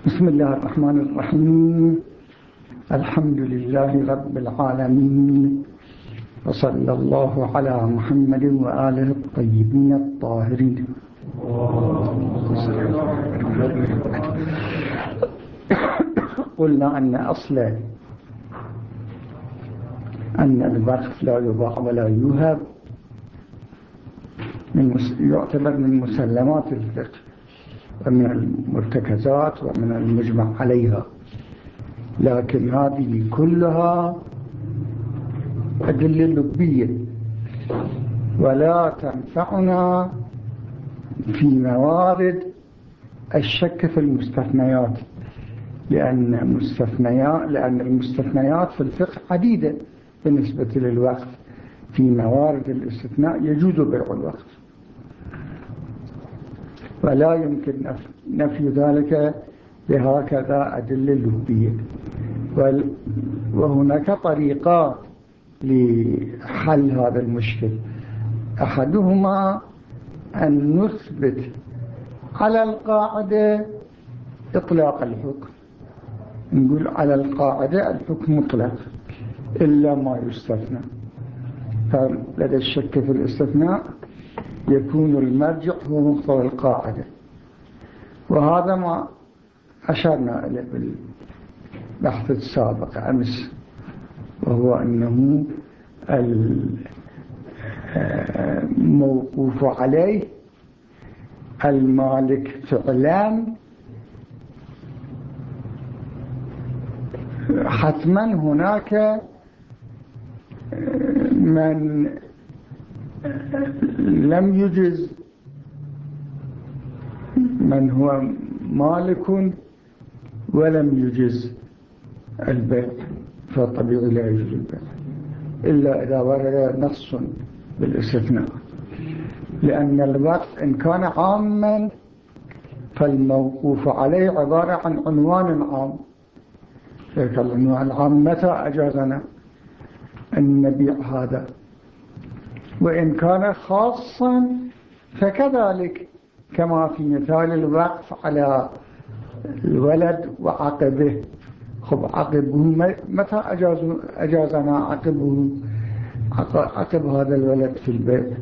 بسم الله الرحمن الرحيم. الحمد لله رب العالمين. وصلى الله على محمد وآله الطيبين الطاهرين. قلنا أن أصل أن الوقف لا يباع ولا يوهب من يعتبر من مسلمات الفقه. ومن المرتكزات ومن المجمع عليها. لكن هذه كلها أدلة لبية. ولا تنفعنا في موارد الشك في المستثنيات. لأن مستثنيات لأن المستثنيات في الفقه عديدة بالنسبة للوقف في موارد الاستثناء يجوز بيع الوقف ولا يمكن نفي ذلك بهكذا أدلة لبية وهناك طريقات لحل هذا المشكل. أحدهما أن نثبت على القاعدة إطلاق الحكم. نقول على القاعدة الحكم مطلق إلا ما يستثنى. فلدى الشك في الاستثناء يكون المرجع هو مقتضى القاعدة. وهذا ما أشرنا إليه بالبحث السابق أمس وهو أنه الموقوف عليه المالك فعلا حتما هناك من لم يجز من هو مالك ولم يجز البيع فالطبيعي لا يجوز البيع إلا إذا ورد نص بالاستثناء. لأن الوقف إن كان عاما فالموقوف عليه عبارة عن عنوان عام. ذلك العنوان العام متى أجازنا أن نبيع هذا؟ وإن كان خاصا فكذلك كما في مثال الوقف على الولد وعقبه. خب عقبه متى أجازنا عقبه عقب هذا الولد في البيت؟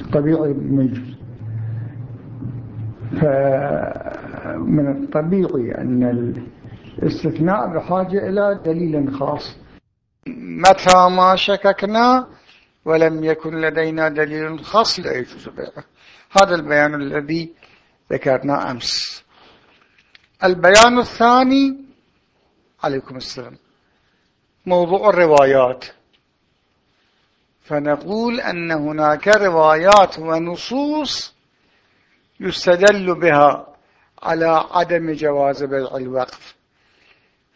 الطبيعي ميجوز فمن الطبيعي أن الاستثناء بحاجة إلى دليل خاص. متى ما شككنا ولم يكن لدينا دليل خاص لا يجوز بيعه. هذا البيان الذي ذكرنا أمس. البيان الثاني عليكم السلام. موضوع الروايات. فنقول أن هناك روايات ونصوص يستدل بها على عدم جواز بيع الوقف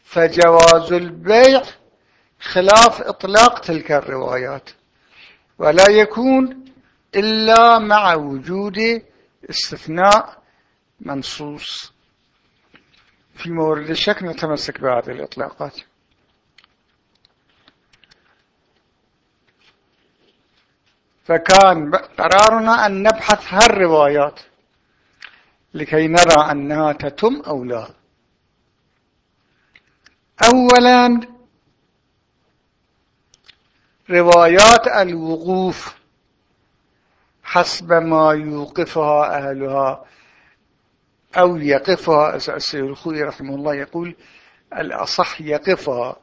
فجواز البيع خلاف إطلاق تلك الروايات. ولا يكون إلا مع وجود استثناء منصوص. في مورد الشك نتمسك بهذه الإطلاقات. فكان قرارنا أن نبحث هالروايات لكي نرى أنها تتم أو لا. أولا روايات الوقوف. حسب ما يوقفها أهلها أو يقفها السيد الخوي رحمه الله يقول الأصح يقفها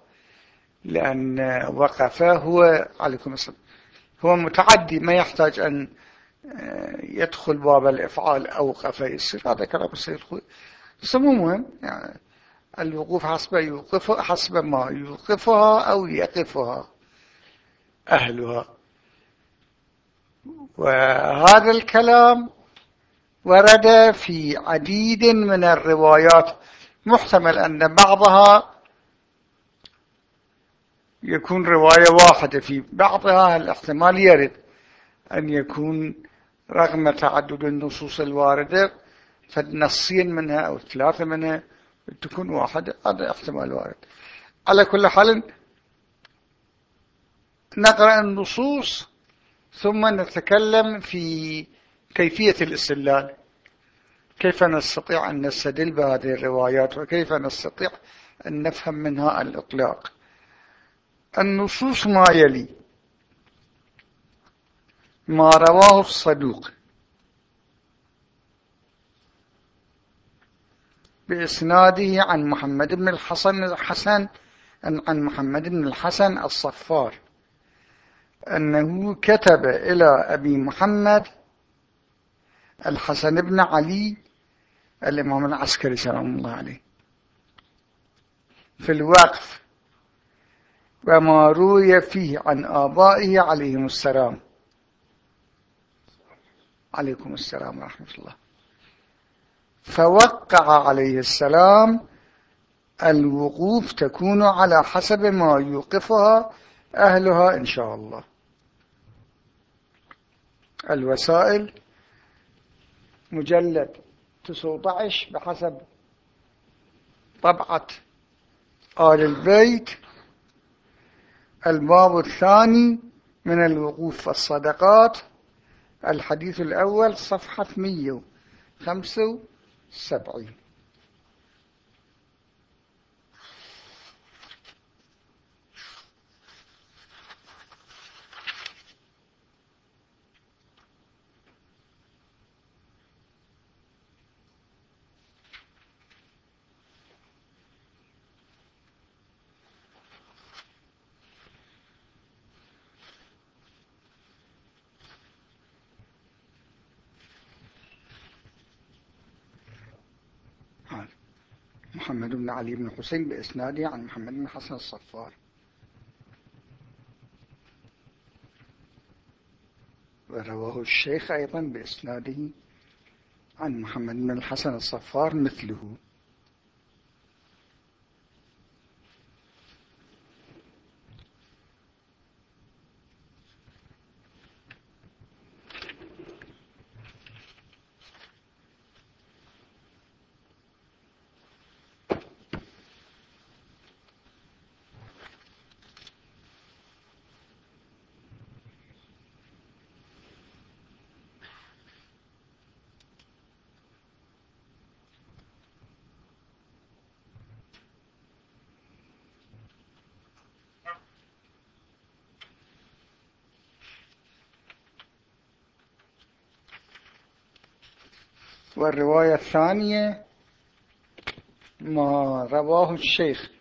لأن وقفه هو عليكم السلام هو متعدي ما يحتاج أن يدخل باب الإفعال أوقف يصير هذا كلام السيد الخوي بس مو مهم يعني الوقوف حسب يوقف حسب ما يوقفها أو يقفها. أهلها. وهذا الكلام ورد في عديد من الروايات محتمل أن بعضها يكون رواية واحدة في بعضها الاحتمال يرد أن يكون رغم تعدد النصوص الواردة فنصين منها أو ثلاثة منها تكون واحدة هذا احتمال وارد. على كل حال نقرأ النصوص ثم نتكلم في كيفية الاستدلال. كيف نستطيع أن نستدل بهذه الروايات وكيف نستطيع أن نفهم منها الإطلاق؟ النصوص ما يلي. ما رواه الصدوق. بإسناده عن محمد بن الحسن الحسن عن محمد بن الحسن الصفار. أنه كتب إلى أبي محمد الحسن بن علي الإمام العسكري سلام الله عليه في الوقف وما روي فيه عن آبائه عليهم السلام. عليكم السلام ورحمة الله. فوقع عليه السلام الوقوف تكون على حسب ما يوقفها أهلها إن شاء الله. الوسائل مجلد 19 بحسب طبعة آل البيت. الباب الثاني من الوقوف الصدقات الحديث الأول صفحة 175 محمد بن علي بن حسين بإسناده عن محمد بن حسن الصفار. ورواه الشيخ أيضا بإسناده عن محمد بن الحسن الصفار مثله. والرواية الثانية ما رواه الشيخ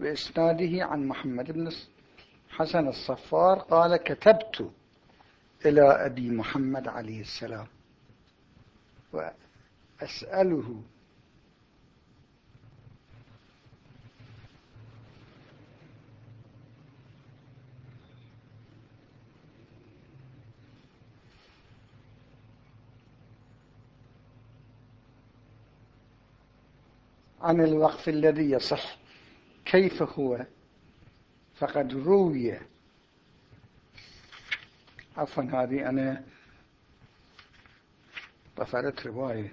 بإسناده عن محمد بن حسن الصفار قال كتبت إلى أبي محمد عليه السلام وأسأله عن الوقف الذي يصح. كيف هو؟ فقد روي. عفوا هذه أنا طفرت رواية.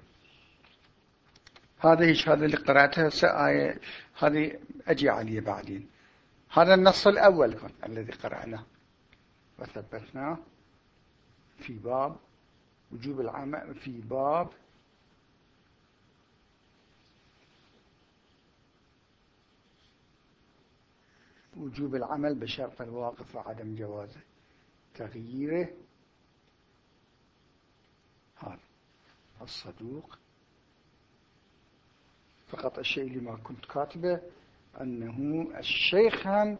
هذه هذا اللي قرأتها سآية هذه أجي عليه بعدين. هذا النص الأول الذي قرأناه. وثبتناه في باب وجوب العمل في باب وجوب العمل بشرط الواقف وعدم جوازه تغييره. هذا الصدوق. فقط الشيء اللي ما كنت كاتبه أنه الشيخ هم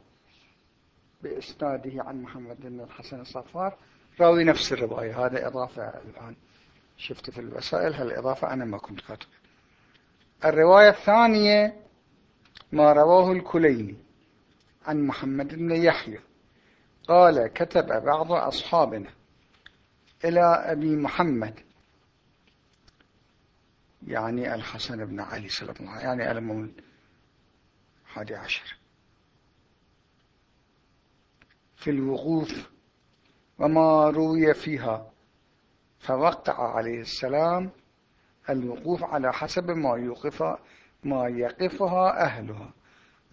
بإسناده عن محمد بن الحسن الصفار راوي نفس الرواية. هذا إضافة الآن. شفت في الوسائل هالإضافة أنا ما كنت كاتبه. الرواية الثانية ما رواه الكليني. عن محمد بن يحيى. قال كتب بعض أصحابنا إلى أبي محمد يعني الحسن بن علي صلى الله عليه يعني المولد حادي عشر. في الوقوف وما روي فيها فوقع عليه السلام الوقوف على حسب ما يوقف ما يقفها أهلها.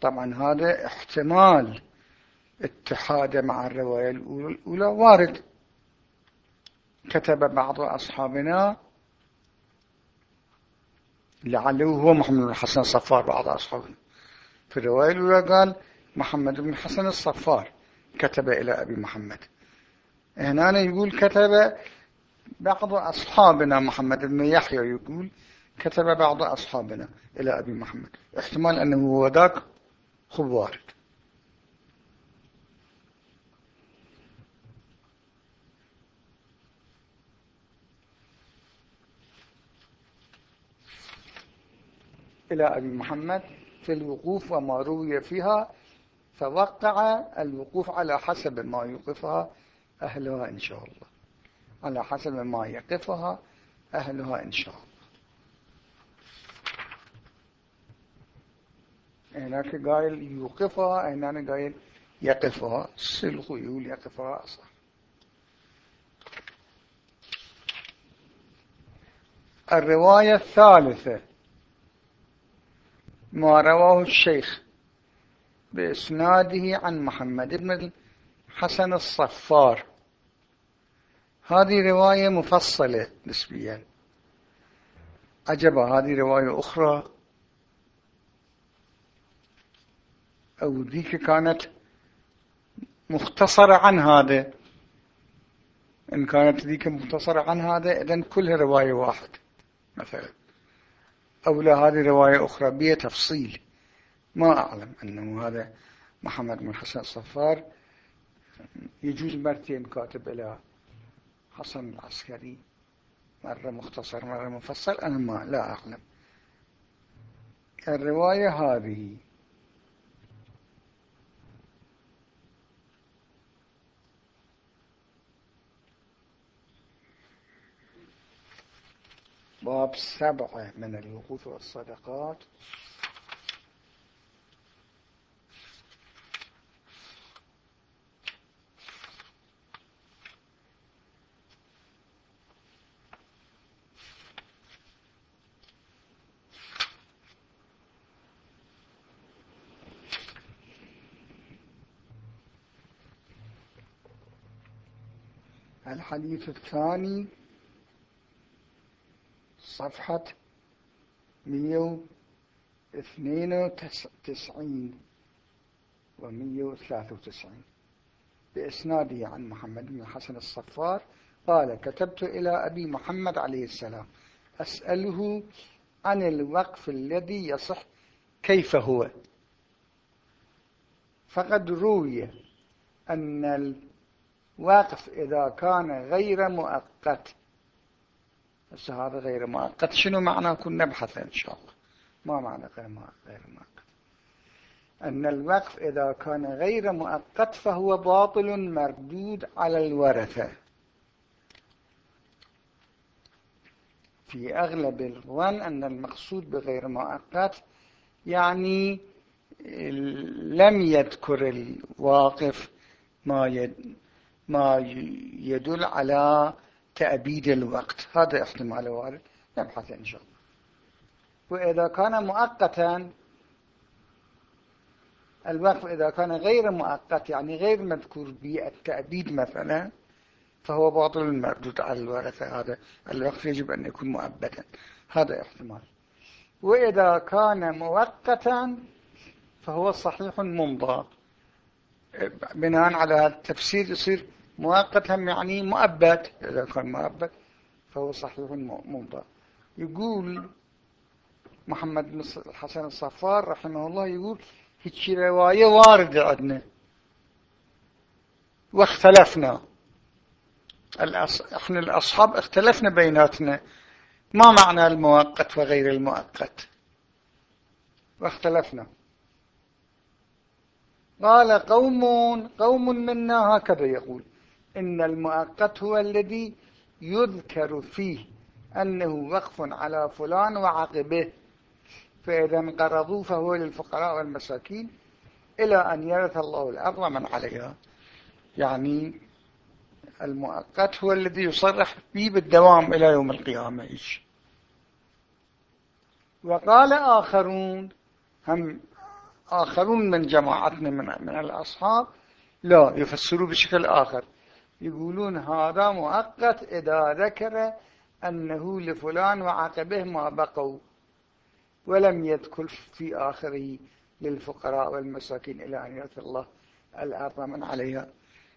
طبعا هذا احتمال اتحاده مع الرواية الأولى وارد. كتب بعض أصحابنا لعله هو محمد بن الحسن الصفار بعض أصحابنا في الرواية الأولى قال محمد بن الحسن الصفار كتب إلى أبي محمد. هنا يقول كتب بعض أصحابنا محمد بن يحيى يقول كتب بعض أصحابنا إلى أبي محمد. احتمال أنه هو ذاك. خب وارد إلى أبي محمد في الوقوف وما روي فيها فوقع الوقوف على حسب ما يوقفها أهلها إن شاء الله. على حسب ما يقفها أهلها إن شاء الله. هناك قائل يوقفها هناك قائل يقفها السلخ يقول يقفها أصح الرواية الثالثة. ما رواه الشيخ بإسناده عن محمد بن حسن الصفار. هذه رواية مفصلة نسبيا. عجب هذه رواية أخرى أو ذيك كانت مختصرة عن هذا. إن كانت ذيك مختصرة عن هذا إذن كلها رواية واحد مثلا. أو لا هذه رواية أخرى بها تفصيل. ما أعلم أنه هذا محمد بن حسن الصفار يجوز مرتين كاتب إلى حسن العسكري. مرة مختصر مرة مفصل. أنا ما لا أعلم. الرواية هذه. باب سبعة من الوقوف والصدقات. الحديث الثاني صفحة 192 و 193 بإسناده عن محمد بن الحسن الصفار قال كتبت إلى أبي محمد عليه السلام أسأله عن الوقف الذي يصح كيف هو؟ فقد روي أن الوقف إذا كان غير مؤقت بس هذا غير مؤقت شنو معنى كنا نبحث إن شاء الله؟ ما معنى غير مؤقت. أن الوقف إذا كان غير مؤقت فهو باطل مردود على الورثة. في أغلب الظن أن المقصود بغير مؤقت يعني لم يذكر الواقف ما يدل على تأبيد الوقت. هذا احتمال وارد نبحث إن شاء الله. وإذا كان مؤقتا الوقف إذا كان غير مؤقت يعني غير مذكور بالتأبيد مثلا فهو باطل المردود على الورثة هذا. الوقف يجب أن يكون مؤبدا. هذا احتمال وإذا كان مؤقتا فهو صحيح ممضى بناء على التفسير يصير مؤقت هم يعني مؤبد إذا كان مؤبد فهو صحيح ممضى يقول محمد الحسن الصفار رحمه الله يقول هيك رواية واردة عندنا. واختلفنا. الأص... إحنا الأصحاب اختلفنا بيناتنا. ما معنى المؤقت وغير المؤقت؟ واختلفنا. قال قوم قوم منا هكذا يقول. إن المؤقت هو الذي يذكر فيه أنه وقف على فلان وعقبه. فإذا انقرضوا فهو للفقراء والمساكين إلى أن يرث الله الأرض من عليها. يعني المؤقت هو الذي يصرح به بالدوام إلى يوم القيامة. إيش؟ وقال آخرون هم آخرون من جماعتنا من, من الأصحاب لا يفسروا بشكل آخر. يقولون هذا مؤقت إذا ذكر أنه لفلان وعقبه ما بقوا ولم يذكر في آخره للفقراء والمساكين إلى أن يأتي الله الأرض من عليها.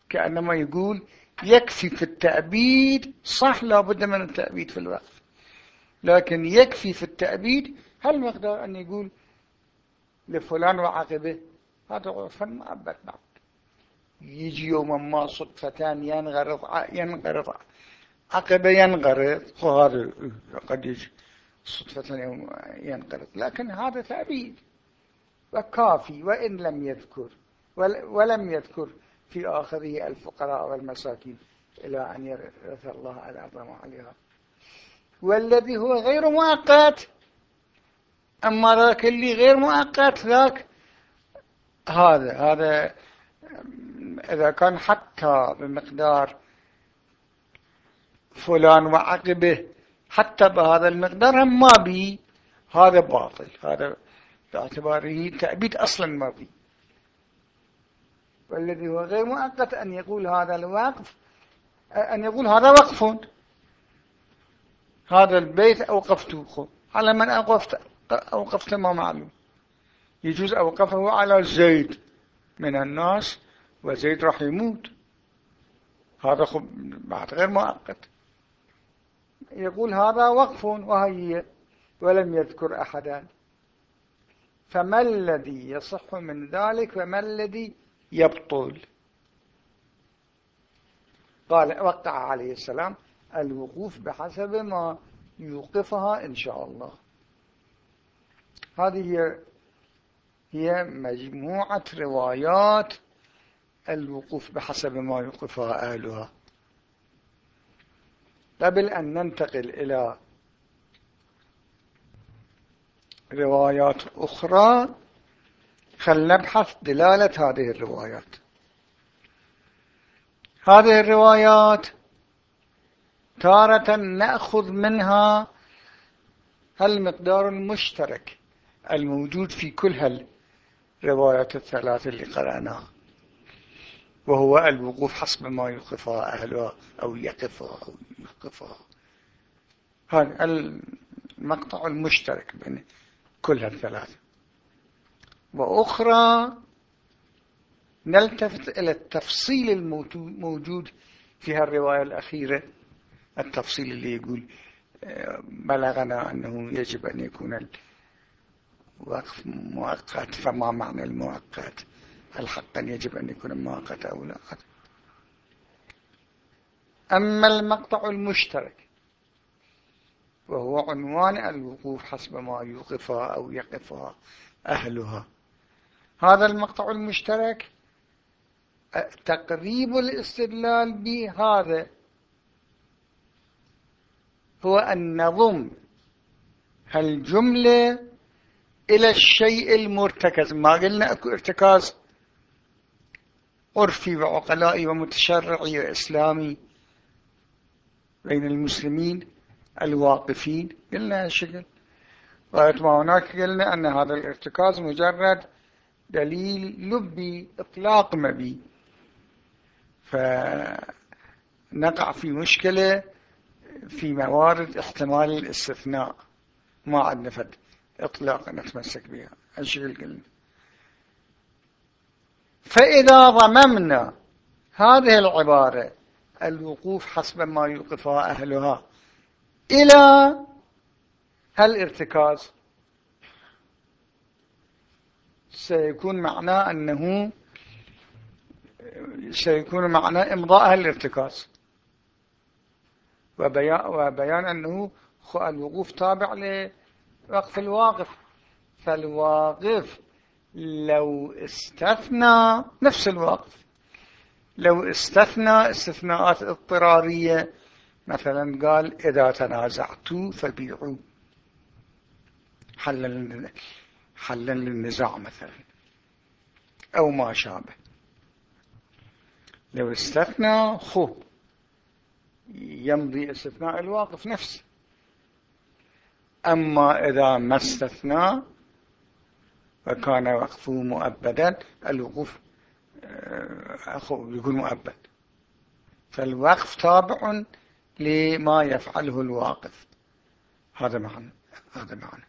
كأنما يقول يكفي في التأبيد صح لابد من التأبيد في الوقف لكن يكفي في التأبيد هل مقدار أن يقول لفلان وعقبه هذا عرفا مؤبد بعد يجي يوم ما صدفة ينغرض ينغرض عقبة ينغرض. وهذا قد يجي صدفة ينغرض. لكن هذا تأبيد وكافي وإن لم يذكر ولم يذكر في آخره الفقراء والمساكين إلى أن يرث الله الأرض عليها والذي هو غير مؤقت. أما ذاك اللي غير مؤقت ذاك هذا هذا إذا كان حتى بمقدار فلان وعقبه حتى بهذا المقدار هم ما بي. هذا باطل. هذا باعتباره تأبيد أصلا ما بي. والذي هو غير مؤقت أن يقول هذا الوقف أن يقول هذا وقف. هذا البيت أوقفته على من أوقفت؟ أوقفت ما معلوم. يجوز أوقفه على زيد. من الناس وزيد راح يموت هذا خب بعد غير مؤقت يقول هذا وقف وهي ولم يذكر أحدا. فما الذي يصح من ذلك وما الذي يبطل قال وقع عليه السلام الوقوف بحسب ما يوقفها إن شاء الله. هذه هي هي مجموعة روايات الوقوف بحسب ما يوقفها أهلها. قبل أن ننتقل إلى روايات أخرى خل نبحث دلالة هذه الروايات. هذه الروايات تارة نأخذ منها المقدار المشترك الموجود في كل هالروايات الثلاث اللي قرأناها. وهو الوقوف حسب ما يوقفها أهلها أو يقفها أو يوقفها هذا المقطع المشترك بين كل هالثلاثة. وأخرى نلتفت إلى التفصيل الموجود في هالرواية الأخيرة. التفصيل اللي يقول آه، بلغنا أنه يجب أن يكون الوقف مؤقت فما معنى المؤقت؟ هل حقا يجب أن يكون مؤقت أو لا؟ أما المقطع المشترك وهو عنوان الوقوف حسب ما يوقفها أو يقفها أهلها. هذا المقطع المشترك تقريب الاستدلال بهذا. هو أن نضم هالجملة إلى الشيء المرتكز. ما قلنا أكو ارتكاز عرفي وعقلائي ومتشرعي وإسلامي بين المسلمين الواقفين. قلنا هالشكل غاية ما هناك قلنا أن هذا الارتكاز مجرد دليل لبي إطلاق مبي. فنقع في مشكلة في موارد احتمال الاستثناء. ما عندنا فد. إطلاق نتمسك بها الشكل قلنا. فإذا ضممنا هذه العبارة الوقوف حسب ما يوقفها أهلها إلى هالارتكاز سيكون معناه أنه سيكون معناه إمضاء الارتكاز وبيان, وبيان أنه الوقوف تابع لوقف الواقف. فالواقف لو استثنى نفس الوقف لو استثنى استثناءات اضطرارية مثلا قال إذا تنازعتوا فبيعوا. حلا حلا للنزاع مثلا. أو ما شابه. لو استثنى خو. يمضي استثناء الواقف نفسه. أما إذا ما استثنى وكان وقفه مؤبدا الوقوف آه، يكون مؤبد. فالوقف تابع لما يفعله الواقف. هذا معنى هذا معنى.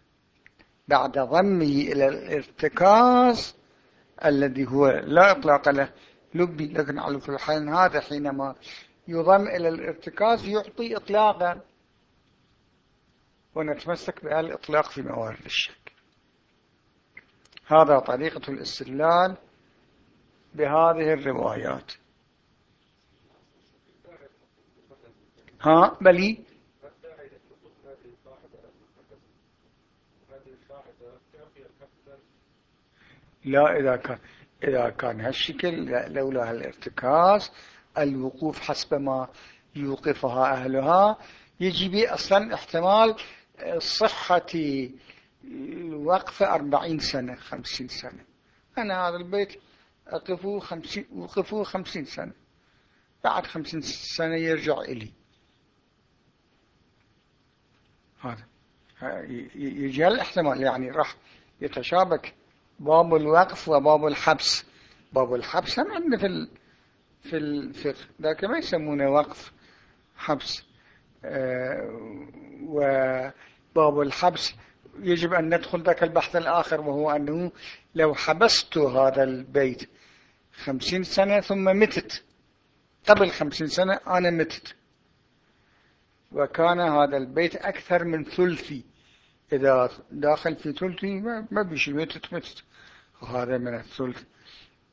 بعد ضمه إلى الارتكاز الذي هو لا إطلاق له لبي لكن على كل حال هذا حينما يضم إلى الارتكاز يعطي إطلاقا. ونتمسك الإطلاق في موارد الشك هذا طريقة الاستدلال بهذه الروايات. ها؟ بلي؟ لا إذا كان إذا كان هالشكل لولا هالارتكاز الوقوف حسب ما يوقفها أهلها يجي بي أصلا احتمال صحة الوقف أربعين سنة خمسين سنة. أنا هذا البيت أقفه خمسين, وقفه خمسين سنة. بعد خمسين سنة يرجع إلي. هذا. يجي الاحتمال يعني راح يتشابك باب الوقف وباب الحبس. باب الحبس هم عندنا في في الفقه ذاك ما يسمونه وقف حبس. وباب الحبس. يجب أن ندخل ذاك البحث الآخر وهو أنه لو حبست هذا البيت خمسين سنة ثم متت. قبل خمسين سنة أنا متت. وكان هذا البيت أكثر من ثلثي. إذا داخل في ثلثي ما بيشي متت متت. وهذا من الثلث.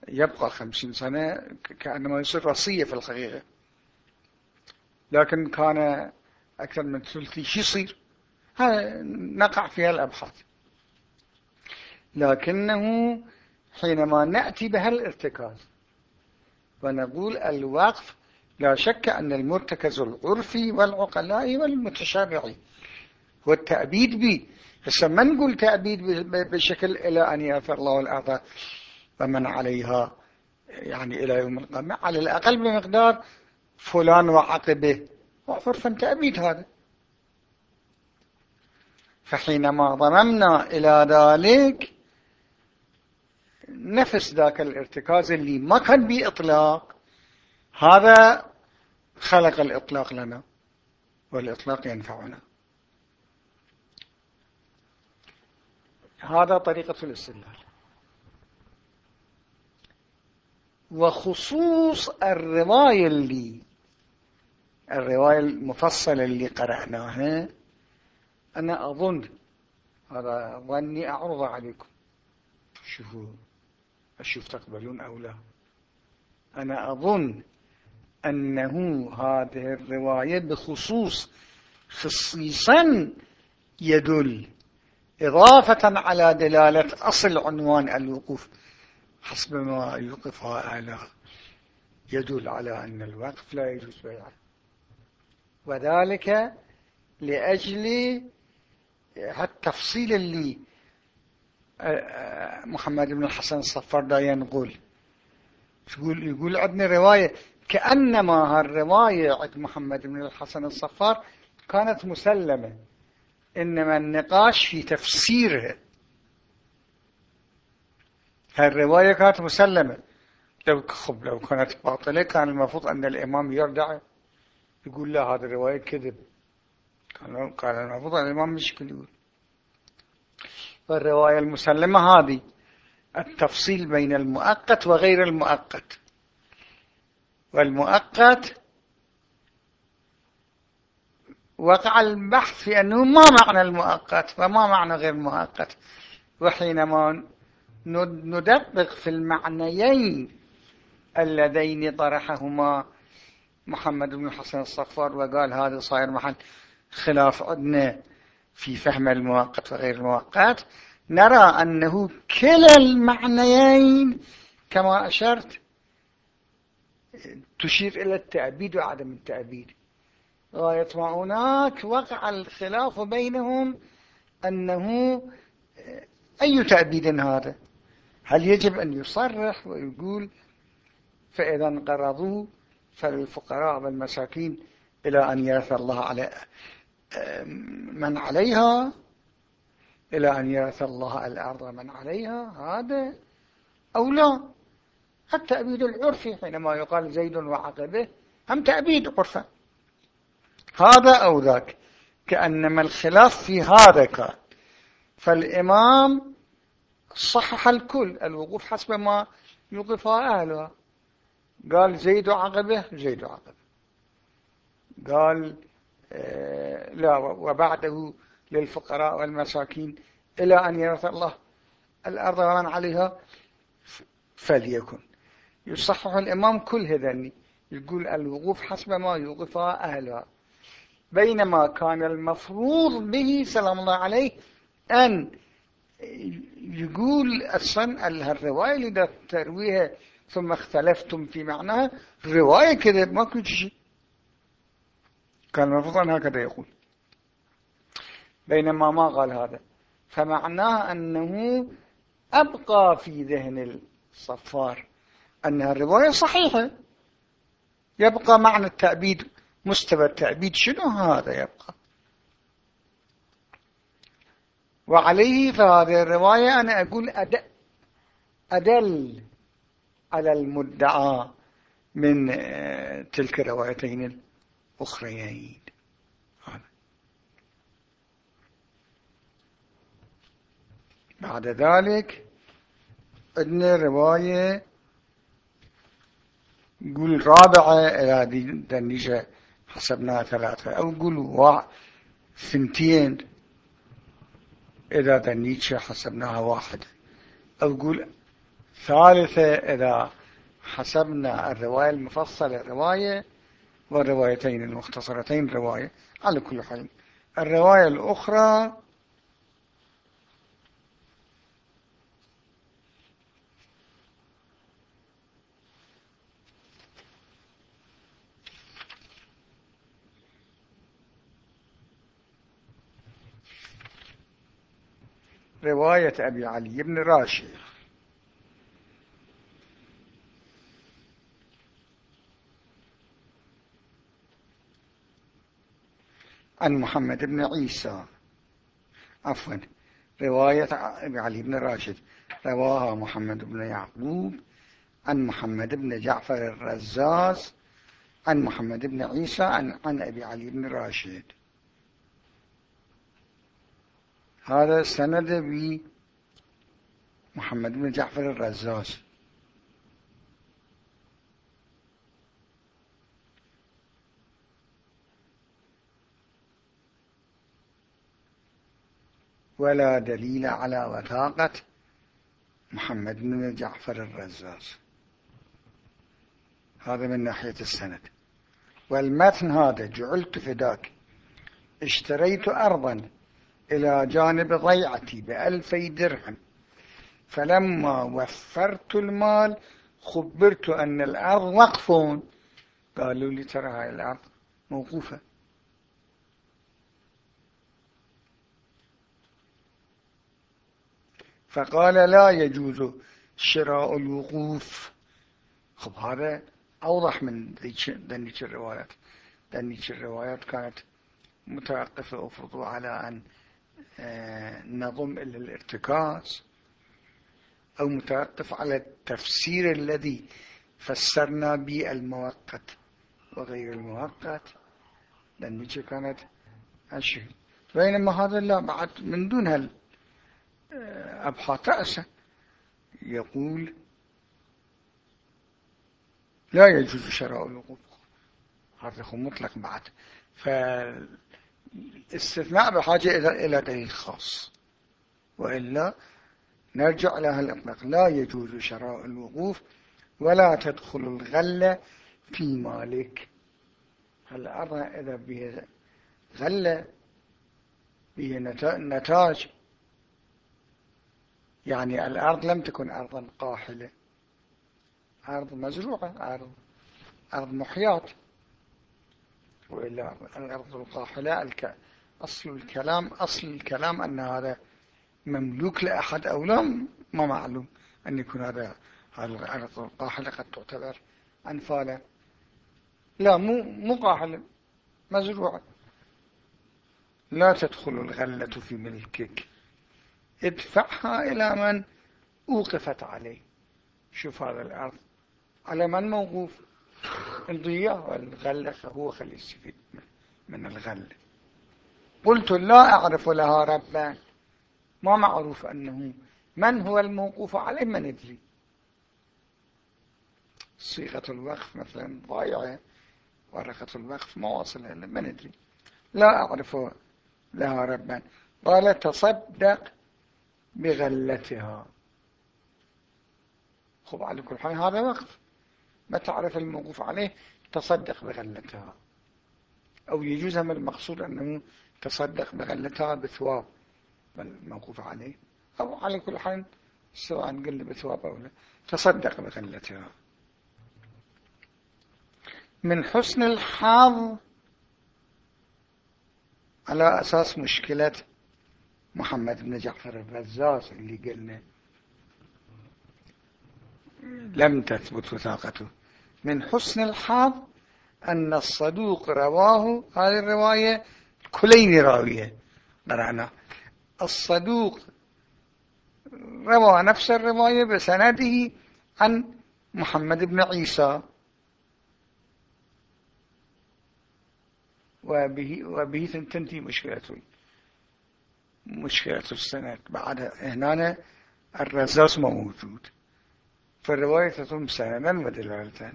يبقى خمسين سنة كأنما يصير رصية في الحقيقة. لكن كان أكثر من ثلثي. شو يصير؟ نقع فيها الأبحاث لكنه حينما نأتي بها الارتكاز ونقول الوقف لا شك أن المرتكز العرفي والعقلاء والمتشابعي والتأبيد به هسه ما نقول تأبيد بشكل إلى أن يغفر الله الأعضاء ومن عليها يعني إلى يوم القيامة. على الأقل بمقدار فلان وعقبه. وعرفا تأبيد هذا. فحينما ضممنا إلى ذلك نفس ذاك الارتكاز اللي ما كان بإطلاق هذا خلق الإطلاق لنا والإطلاق ينفعنا. هذا طريقة الاستدلال. وخصوص الرواية اللي الرواية المفصلة اللي قرأناها أنا أظن هذا ظني أعرض عليكم. شوفوا أشوف تقبلون أو لا. أنا أظن أنه هذه الرواية بخصوص خصيصا يدل إضافة على دلالة أصل عنوان الوقوف. حسب ما يوقفها أهلها يدل على أن الوقف لا يجوز بيعه. وذلك لأجل التفصيل اللي محمد بن الحسن الصفار دا ينقول يقول, يقول عندنا رواية كأنما هالرواية عند محمد بن الحسن الصفار كانت مسلمة إنما النقاش في تفسيرها. هالرواية كانت مسلمة. لو خب لو كانت باطلة كان المفروض أن الإمام يرجع يقول لا هذه الرواية كذب. قال المفروض أن الإمام مش كل يقول والرواية المسلمة هذه التفصيل بين المؤقت وغير المؤقت. والمؤقت وقع البحث في أنه ما معنى المؤقت وما معنى غير المؤقت وحينما ندقق في المعنيين اللذين طرحهما محمد بن حسن الصفار وقال هذا صاير محل خلاف عندنا في فهم المؤقت وغير المؤقت نرى أنه كلا المعنيين كما أشرت تشير إلى التأبيد وعدم التأبيد. هناك وقع الخلاف بينهم أنه أي تأبيد هذا؟ هل يجب أن يصرح ويقول فإذا انقرضوا فالفقراء والمساكين إلى أن يرث الله على من عليها إلى أن يرث الله الأرض من عليها هذا أو لا. التأبيد العرفي حينما يقال زيد وعقبه هم تأبيد عرفا هذا أو ذاك كأنما الخلاف في هذا كان فالإمام صحح الكل الوقوف حسب ما يوقف أهلها. قال زيد عقبه زيد عقبه. قال آه، لا وبعده للفقراء والمساكين إلى أن يرث الله الأرض ومن عليها فليكن. يصحح الإمام كل هذني. يقول الوقوف حسب ما يوقفها أهلها. بينما كان المفروض به سلام الله عليه أن يقول أصلا الرواية اللي ترويها ثم اختلفتم في معناها رواية كذا ما كنت شيء. كان المفروض هكذا يقول. بينما ما قال هذا. فمعناه أنه أبقى في ذهن الصفار أنها الرواية صحيحة. يبقى معنى التأبيد مستوى التأبيد شنو هذا يبقى؟ وعليه فهذه الرواية أنا أقول أدل على المدعى من آه، تلك الروايتين الأخريين. بعد ذلك عندنا رواية قول رابعة إلى دنيشة حسبناها ثلاثة. أو قول ثنتين إذا دنيشة حسبناها واحد. أو قول ثالثة إذا حسبنا الرواية المفصلة رواية والروايتين المختصرتين رواية على كل حال. الرواية الأخرى رواية أبي علي بن راشد. عن محمد بن عيسى. عفوا. رواية علي بن راشد. رواها محمد بن يعقوب. عن محمد بن جعفر الرزاز. عن محمد بن عيسى. عن, عن أبي علي بن راشد. هذا سند بمحمد بن جعفر الرزاز. ولا دليل على وثاقة محمد بن جعفر الرزاز. هذا من ناحية السند. والمتن هذا جعلت فداك اشتريت أرضا إلى جانب ضيعتي بألفي درهم. فلما وفرت المال خبرت أن الأرض وقفون. قالوا لي ترى هاي الأرض موقوفة. فقال لا يجوز شراء الوقوف. خب هذا أوضح من ذنيك الروايات. ذنيك الروايات كانت متوقفة أفرضوا على أن آه، نضم إلى الارتكاز أو متوقف على التفسير الذي فسرنا به المؤقت وغير المؤقت. لأنك كانت أشهر. بينما هذا لا بعد من دون هال أبحاث رأسا يقول لا يجوز شراء الوقوف. هذا مطلق بعد. فالاستثناء بحاجة إلى دليل خاص. وإلا نرجع لها الإطلاق لا يجوز شراء الوقوف ولا تدخل الغلة في مالك. هل أرى إذا به غلة به نتاج يعني الأرض لم تكن أرضا قاحلة. أرض مزروعة أرض, أرض محياط. وإلا الأرض القاحلة الك... أصل الكلام أصل الكلام أن هذا مملوك لأحد أو لا ما معلوم. أن يكون هذا الأرض القاحلة قد تعتبر أنفالا. لا مو مو قاحلة مزروعة. لا تدخل الغلة في ملكك. ادفعها إلى من أوقفت عليه. شوف هذا الأرض. على من موقوف؟ الضياء والغلة فهو خلي يستفيد من الغلة قلت لا أعرف لها ربا. ما معروف أنه من هو الموقوف عليه ما ندري صيغة الوقف مثلا ضايعة. ورقة الوقف ما واصلها ما ندري لا أعرف لها ربا. قال تصدق بغلتها. خب على كل حال هذا وقف ما تعرف الموقوف عليه تصدق بغلتها. أو يجوز من المقصود أنه تصدق بغلتها بثواب الموقوف عليه. أو على كل حال سواء قل بثواب أو لا تصدق بغلتها. من حسن الحظ على أساس مشكلة محمد بن جعفر الرزاز اللي قلنا لم تثبت وثاقته. من حسن الحظ أن الصدوق رواه هذه الرواية كلين راوية. قرأنا الصدوق روى نفس الرواية بسنده عن محمد بن عيسى. وبه, وبه تنتهي مشكلته مشكلة السند بعد هنا الرزاز ما موجود. فالرواية تتم سندا ودلالة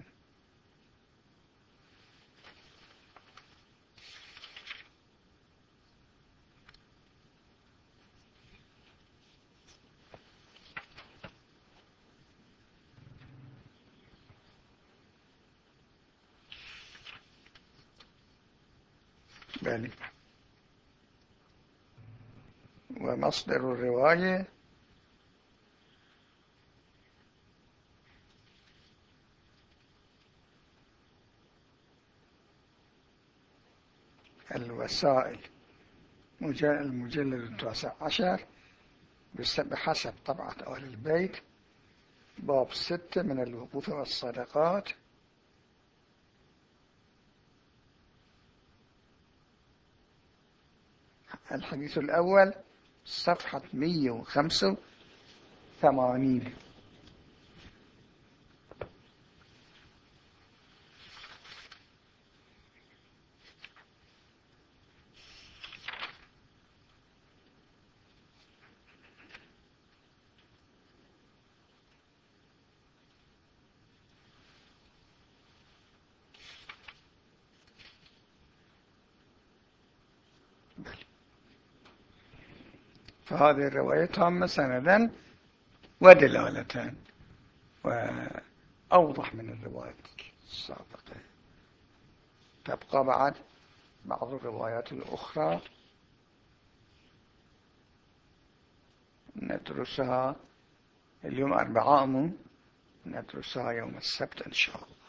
بله. ومصدر الرواية. الوسائل. المجلد التاسع عشر. بحسب طبعة أهل البيت. باب ستة من الوقوف والصدقات. الحديث الأول. صفحة 185 فهذه الرواية تامة سندا ودلالة وأوضح من الرواية السابقة. تبقى بعد بعض الروايات الأخرى ندرسها اليوم أربعاء ندرسها يوم السبت إن شاء الله.